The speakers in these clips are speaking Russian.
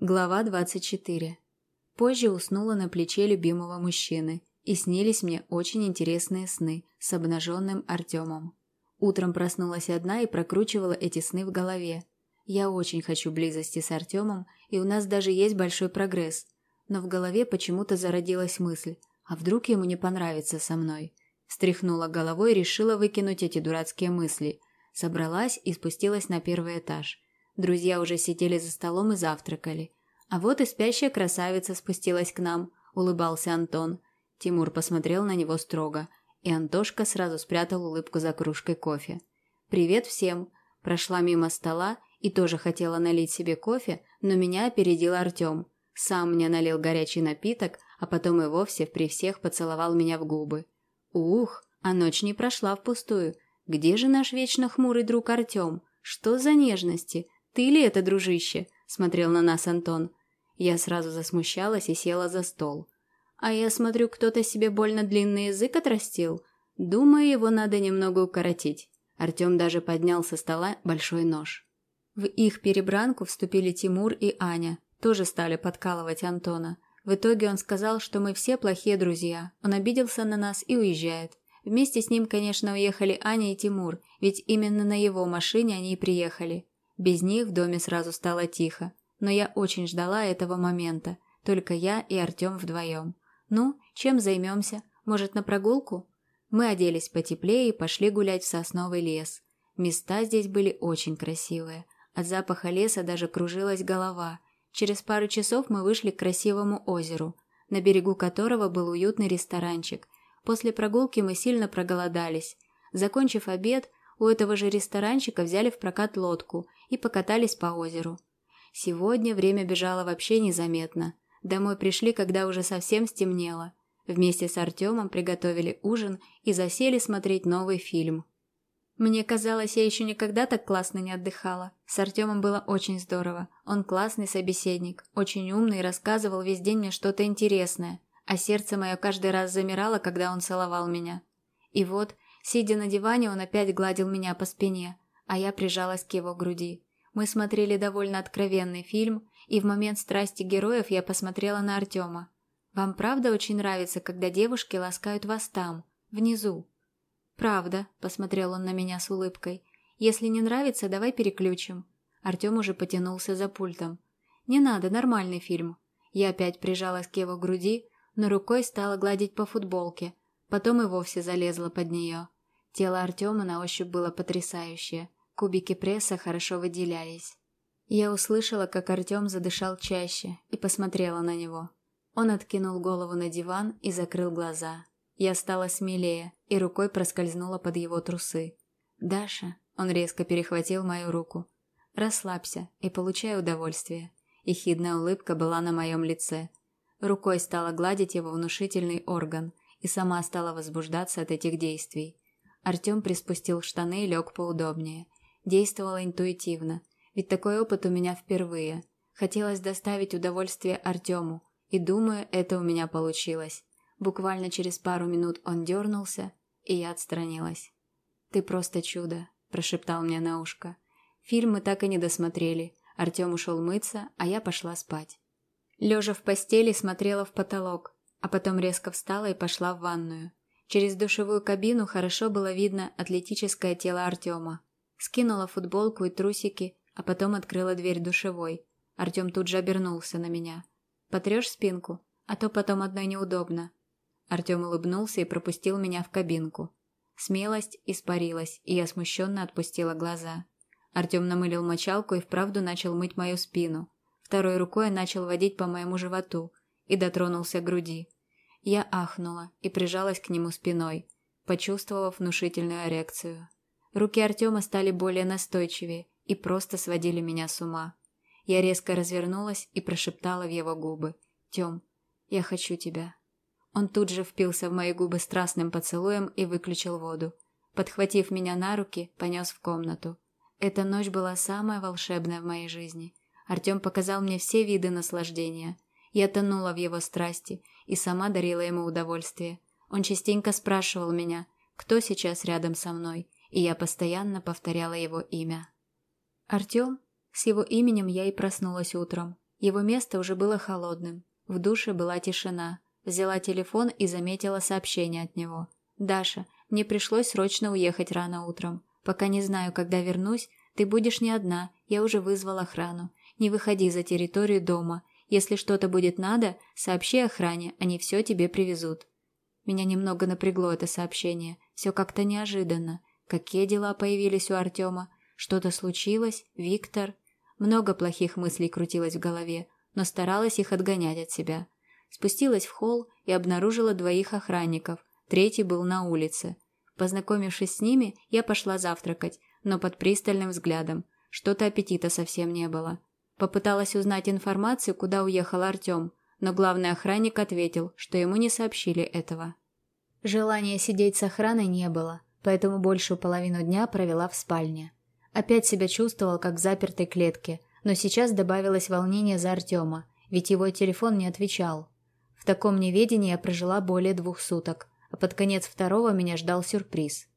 Глава 24. Позже уснула на плече любимого мужчины, и снились мне очень интересные сны с обнаженным Артемом. Утром проснулась одна и прокручивала эти сны в голове. Я очень хочу близости с Артемом, и у нас даже есть большой прогресс. Но в голове почему-то зародилась мысль, а вдруг ему не понравится со мной? Стряхнула головой и решила выкинуть эти дурацкие мысли. Собралась и спустилась на первый этаж – Друзья уже сидели за столом и завтракали. А вот и спящая красавица спустилась к нам, улыбался Антон. Тимур посмотрел на него строго, и Антошка сразу спрятал улыбку за кружкой кофе. «Привет всем!» Прошла мимо стола и тоже хотела налить себе кофе, но меня опередил Артем. Сам мне налил горячий напиток, а потом и вовсе при всех поцеловал меня в губы. Ух, а ночь не прошла впустую. Где же наш вечно хмурый друг Артем? Что за нежности? «Ты ли это, дружище?» – смотрел на нас Антон. Я сразу засмущалась и села за стол. «А я смотрю, кто-то себе больно длинный язык отрастил. Думаю, его надо немного укоротить». Артем даже поднял со стола большой нож. В их перебранку вступили Тимур и Аня, тоже стали подкалывать Антона. В итоге он сказал, что мы все плохие друзья. Он обиделся на нас и уезжает. Вместе с ним, конечно, уехали Аня и Тимур, ведь именно на его машине они и приехали. Без них в доме сразу стало тихо, но я очень ждала этого момента, только я и Артем вдвоем. Ну, чем займемся? Может, на прогулку? Мы оделись потеплее и пошли гулять в сосновый лес. Места здесь были очень красивые. От запаха леса даже кружилась голова. Через пару часов мы вышли к красивому озеру, на берегу которого был уютный ресторанчик. После прогулки мы сильно проголодались. Закончив обед, у этого же ресторанчика взяли в прокат лодку и покатались по озеру. Сегодня время бежало вообще незаметно. Домой пришли, когда уже совсем стемнело. Вместе с Артемом приготовили ужин и засели смотреть новый фильм. Мне казалось, я еще никогда так классно не отдыхала. С Артемом было очень здорово. Он классный собеседник, очень умный и рассказывал весь день мне что-то интересное. А сердце мое каждый раз замирало, когда он целовал меня. И вот, сидя на диване, он опять гладил меня по спине, а я прижалась к его груди. Мы смотрели довольно откровенный фильм, и в момент страсти героев я посмотрела на Артема. «Вам правда очень нравится, когда девушки ласкают вас там, внизу?» «Правда», – посмотрел он на меня с улыбкой. «Если не нравится, давай переключим». Артем уже потянулся за пультом. «Не надо, нормальный фильм». Я опять прижалась к его груди, но рукой стала гладить по футболке, потом и вовсе залезла под нее. Тело Артема на ощупь было потрясающее. Кубики пресса хорошо выделялись. Я услышала, как Артем задышал чаще, и посмотрела на него. Он откинул голову на диван и закрыл глаза. Я стала смелее и рукой проскользнула под его трусы. «Даша», — он резко перехватил мою руку, — «расслабься и получай удовольствие». Ехидная улыбка была на моем лице. Рукой стала гладить его внушительный орган и сама стала возбуждаться от этих действий. Артем приспустил штаны и лег поудобнее — Действовала интуитивно, ведь такой опыт у меня впервые. Хотелось доставить удовольствие Артему, и думаю, это у меня получилось. Буквально через пару минут он дернулся, и я отстранилась. «Ты просто чудо», – прошептал мне на ушко. Фильм мы так и не досмотрели. Артем ушел мыться, а я пошла спать. Лежа в постели, смотрела в потолок, а потом резко встала и пошла в ванную. Через душевую кабину хорошо было видно атлетическое тело Артема. Скинула футболку и трусики, а потом открыла дверь душевой. Артем тут же обернулся на меня. «Потрешь спинку? А то потом одной неудобно». Артем улыбнулся и пропустил меня в кабинку. Смелость испарилась, и я смущенно отпустила глаза. Артем намылил мочалку и вправду начал мыть мою спину. Второй рукой начал водить по моему животу и дотронулся к груди. Я ахнула и прижалась к нему спиной, почувствовав внушительную эрекцию. Руки Артема стали более настойчивее и просто сводили меня с ума. Я резко развернулась и прошептала в его губы. «Тем, я хочу тебя». Он тут же впился в мои губы страстным поцелуем и выключил воду. Подхватив меня на руки, понес в комнату. Эта ночь была самая волшебная в моей жизни. Артем показал мне все виды наслаждения. Я тонула в его страсти и сама дарила ему удовольствие. Он частенько спрашивал меня, кто сейчас рядом со мной, и я постоянно повторяла его имя. Артем? С его именем я и проснулась утром. Его место уже было холодным. В душе была тишина. Взяла телефон и заметила сообщение от него. «Даша, мне пришлось срочно уехать рано утром. Пока не знаю, когда вернусь, ты будешь не одна, я уже вызвал охрану. Не выходи за территорию дома. Если что-то будет надо, сообщи охране, они все тебе привезут». Меня немного напрягло это сообщение. Все как-то неожиданно. Какие дела появились у Артема? Что-то случилось? Виктор? Много плохих мыслей крутилось в голове, но старалась их отгонять от себя. Спустилась в холл и обнаружила двоих охранников. Третий был на улице. Познакомившись с ними, я пошла завтракать, но под пристальным взглядом. Что-то аппетита совсем не было. Попыталась узнать информацию, куда уехал Артем, но главный охранник ответил, что ему не сообщили этого. Желания сидеть с охраной не было, поэтому большую половину дня провела в спальне. Опять себя чувствовал, как в запертой клетке, но сейчас добавилось волнение за Артема, ведь его телефон не отвечал. В таком неведении я прожила более двух суток, а под конец второго меня ждал сюрприз.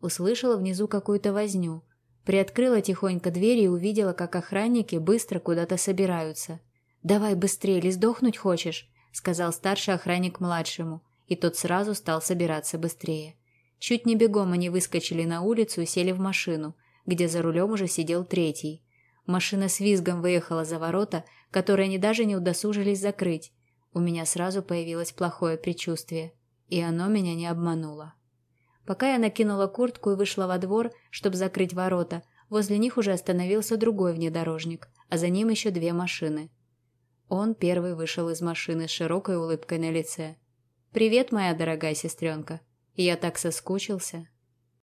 Услышала внизу какую-то возню. Приоткрыла тихонько дверь и увидела, как охранники быстро куда-то собираются. «Давай быстрее, или сдохнуть хочешь?» — сказал старший охранник младшему, и тот сразу стал собираться быстрее. Чуть не бегом они выскочили на улицу и сели в машину, где за рулем уже сидел третий. Машина с визгом выехала за ворота, которые они даже не удосужились закрыть. У меня сразу появилось плохое предчувствие, и оно меня не обмануло. Пока я накинула куртку и вышла во двор, чтобы закрыть ворота, возле них уже остановился другой внедорожник, а за ним еще две машины. Он первый вышел из машины с широкой улыбкой на лице. «Привет, моя дорогая сестренка. Я так соскучился».